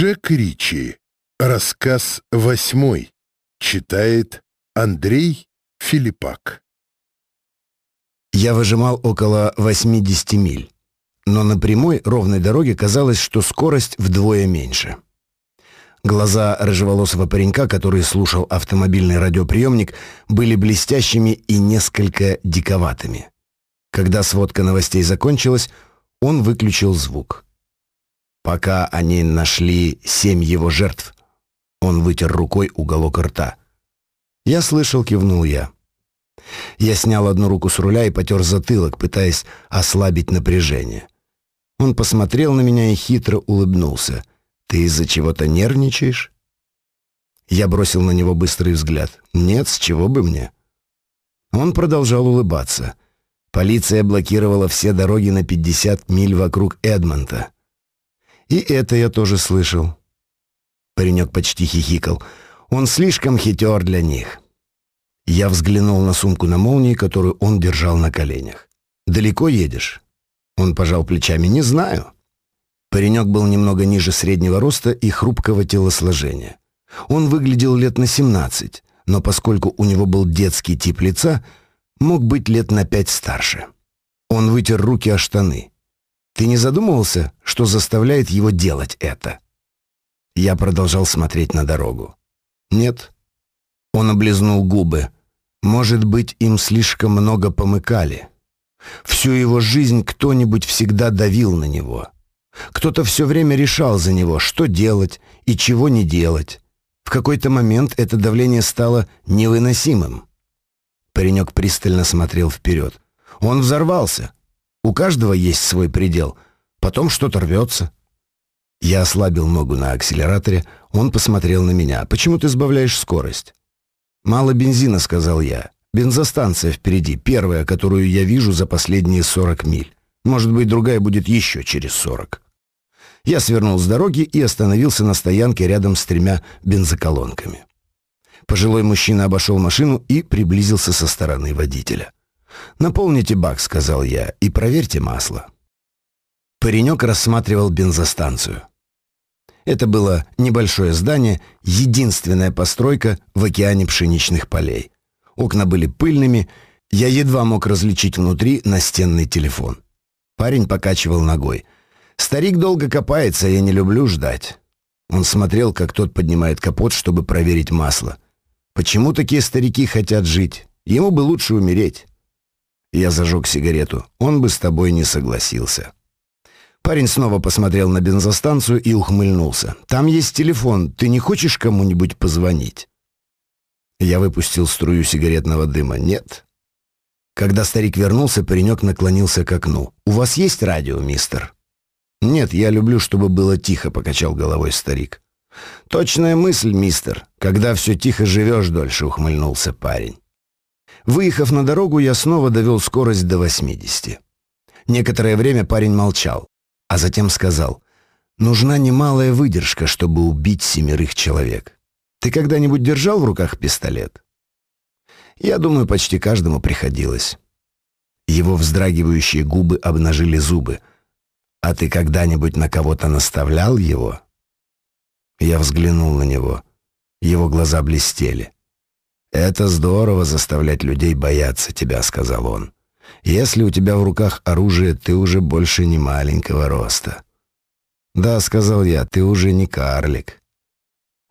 Джек Ричи. Рассказ восьмой. Читает Андрей Филиппак. Я выжимал около 80 миль, но на прямой ровной дороге казалось, что скорость вдвое меньше. Глаза рыжеволосого паренька, который слушал автомобильный радиоприемник, были блестящими и несколько диковатыми. Когда сводка новостей закончилась, он выключил звук. Пока они нашли семь его жертв, он вытер рукой уголок рта. «Я слышал», — кивнул я. Я снял одну руку с руля и потер затылок, пытаясь ослабить напряжение. Он посмотрел на меня и хитро улыбнулся. «Ты из-за чего-то нервничаешь?» Я бросил на него быстрый взгляд. «Нет, с чего бы мне?» Он продолжал улыбаться. Полиция блокировала все дороги на 50 миль вокруг Эдмонта. И это я тоже слышал. Паренек почти хихикал. Он слишком хитер для них. Я взглянул на сумку на молнии, которую он держал на коленях. «Далеко едешь?» Он пожал плечами. «Не знаю». Паренек был немного ниже среднего роста и хрупкого телосложения. Он выглядел лет на 17, но поскольку у него был детский тип лица, мог быть лет на пять старше. Он вытер руки о штаны. Ты не задумывался, что заставляет его делать это?» Я продолжал смотреть на дорогу. «Нет». Он облизнул губы. «Может быть, им слишком много помыкали. Всю его жизнь кто-нибудь всегда давил на него. Кто-то все время решал за него, что делать и чего не делать. В какой-то момент это давление стало невыносимым». Паренек пристально смотрел вперед. Он взорвался. У каждого есть свой предел. Потом что-то рвется. Я ослабил ногу на акселераторе. Он посмотрел на меня. «Почему ты сбавляешь скорость?» «Мало бензина», — сказал я. «Бензостанция впереди, первая, которую я вижу за последние 40 миль. Может быть, другая будет еще через 40». Я свернул с дороги и остановился на стоянке рядом с тремя бензоколонками. Пожилой мужчина обошел машину и приблизился со стороны водителя. «Наполните бак», — сказал я, — «и проверьте масло». Паренек рассматривал бензостанцию. Это было небольшое здание, единственная постройка в океане пшеничных полей. Окна были пыльными, я едва мог различить внутри настенный телефон. Парень покачивал ногой. «Старик долго копается, я не люблю ждать». Он смотрел, как тот поднимает капот, чтобы проверить масло. «Почему такие старики хотят жить? Ему бы лучше умереть». Я зажег сигарету. Он бы с тобой не согласился. Парень снова посмотрел на бензостанцию и ухмыльнулся. «Там есть телефон. Ты не хочешь кому-нибудь позвонить?» Я выпустил струю сигаретного дыма. «Нет». Когда старик вернулся, паренек наклонился к окну. «У вас есть радио, мистер?» «Нет, я люблю, чтобы было тихо», — покачал головой старик. «Точная мысль, мистер. Когда все тихо живешь дольше», — ухмыльнулся парень. Выехав на дорогу, я снова довел скорость до 80. Некоторое время парень молчал, а затем сказал, «Нужна немалая выдержка, чтобы убить семерых человек. Ты когда-нибудь держал в руках пистолет?» Я думаю, почти каждому приходилось. Его вздрагивающие губы обнажили зубы. «А ты когда-нибудь на кого-то наставлял его?» Я взглянул на него. Его глаза блестели. «Это здорово заставлять людей бояться тебя», — сказал он. «Если у тебя в руках оружие, ты уже больше не маленького роста». «Да», — сказал я, — «ты уже не карлик».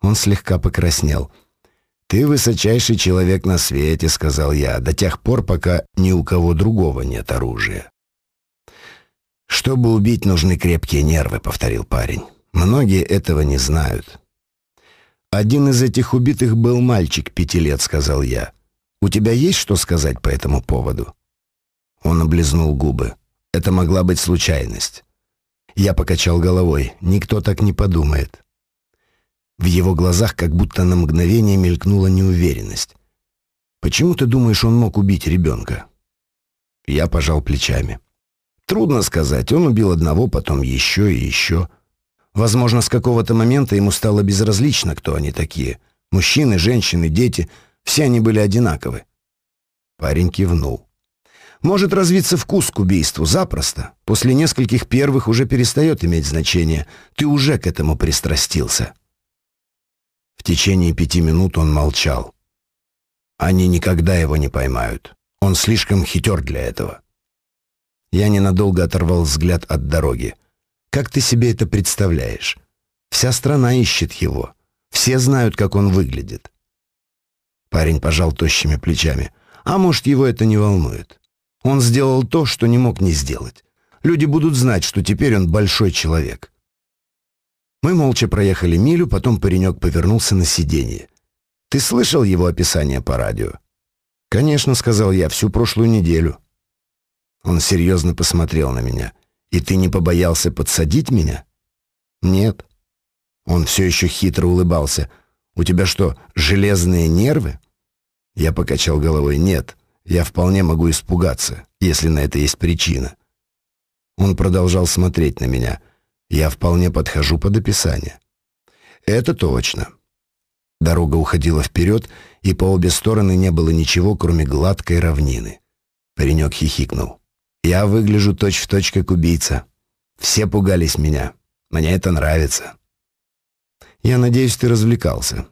Он слегка покраснел. «Ты высочайший человек на свете», — сказал я, — «до тех пор, пока ни у кого другого нет оружия». «Чтобы убить, нужны крепкие нервы», — повторил парень. «Многие этого не знают». «Один из этих убитых был мальчик пяти лет», — сказал я. «У тебя есть что сказать по этому поводу?» Он облизнул губы. Это могла быть случайность. Я покачал головой. Никто так не подумает. В его глазах как будто на мгновение мелькнула неуверенность. «Почему ты думаешь, он мог убить ребенка?» Я пожал плечами. «Трудно сказать. Он убил одного, потом еще и еще. Возможно, с какого-то момента ему стало безразлично, кто они такие. Мужчины, женщины, дети — все они были одинаковы. Парень кивнул. Может развиться вкус к убийству запросто. После нескольких первых уже перестает иметь значение. Ты уже к этому пристрастился. В течение пяти минут он молчал. Они никогда его не поймают. Он слишком хитер для этого. Я ненадолго оторвал взгляд от дороги. Как ты себе это представляешь? Вся страна ищет его. Все знают, как он выглядит. Парень пожал тощими плечами. А может, его это не волнует. Он сделал то, что не мог не сделать. Люди будут знать, что теперь он большой человек. Мы молча проехали милю, потом паренек повернулся на сиденье. «Ты слышал его описание по радио?» «Конечно», — сказал я, — «всю прошлую неделю». Он серьезно посмотрел на меня. «И ты не побоялся подсадить меня?» «Нет». Он все еще хитро улыбался. «У тебя что, железные нервы?» Я покачал головой. «Нет, я вполне могу испугаться, если на это есть причина». Он продолжал смотреть на меня. Я вполне подхожу под описание. Это точно. Дорога уходила вперед, и по обе стороны не было ничего, кроме гладкой равнины. Паренек хихикнул. Я выгляжу точь-в-точь, точь, как убийца. Все пугались меня. Мне это нравится. Я надеюсь, ты развлекался.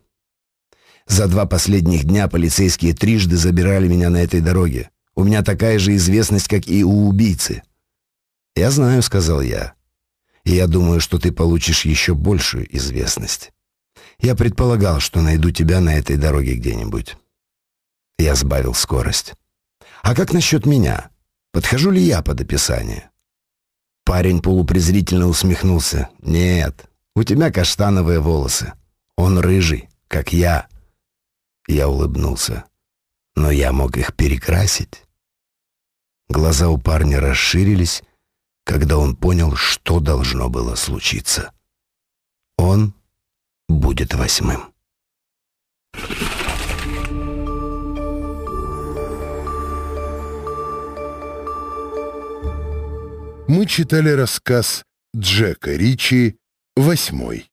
За два последних дня полицейские трижды забирали меня на этой дороге. У меня такая же известность, как и у убийцы. Я знаю, сказал я и я думаю, что ты получишь еще большую известность. Я предполагал, что найду тебя на этой дороге где-нибудь. Я сбавил скорость. А как насчет меня? Подхожу ли я под описание? Парень полупрезрительно усмехнулся. Нет, у тебя каштановые волосы. Он рыжий, как я. Я улыбнулся. Но я мог их перекрасить. Глаза у парня расширились, когда он понял, что должно было случиться. Он будет восьмым. Мы читали рассказ Джека Ричи «Восьмой».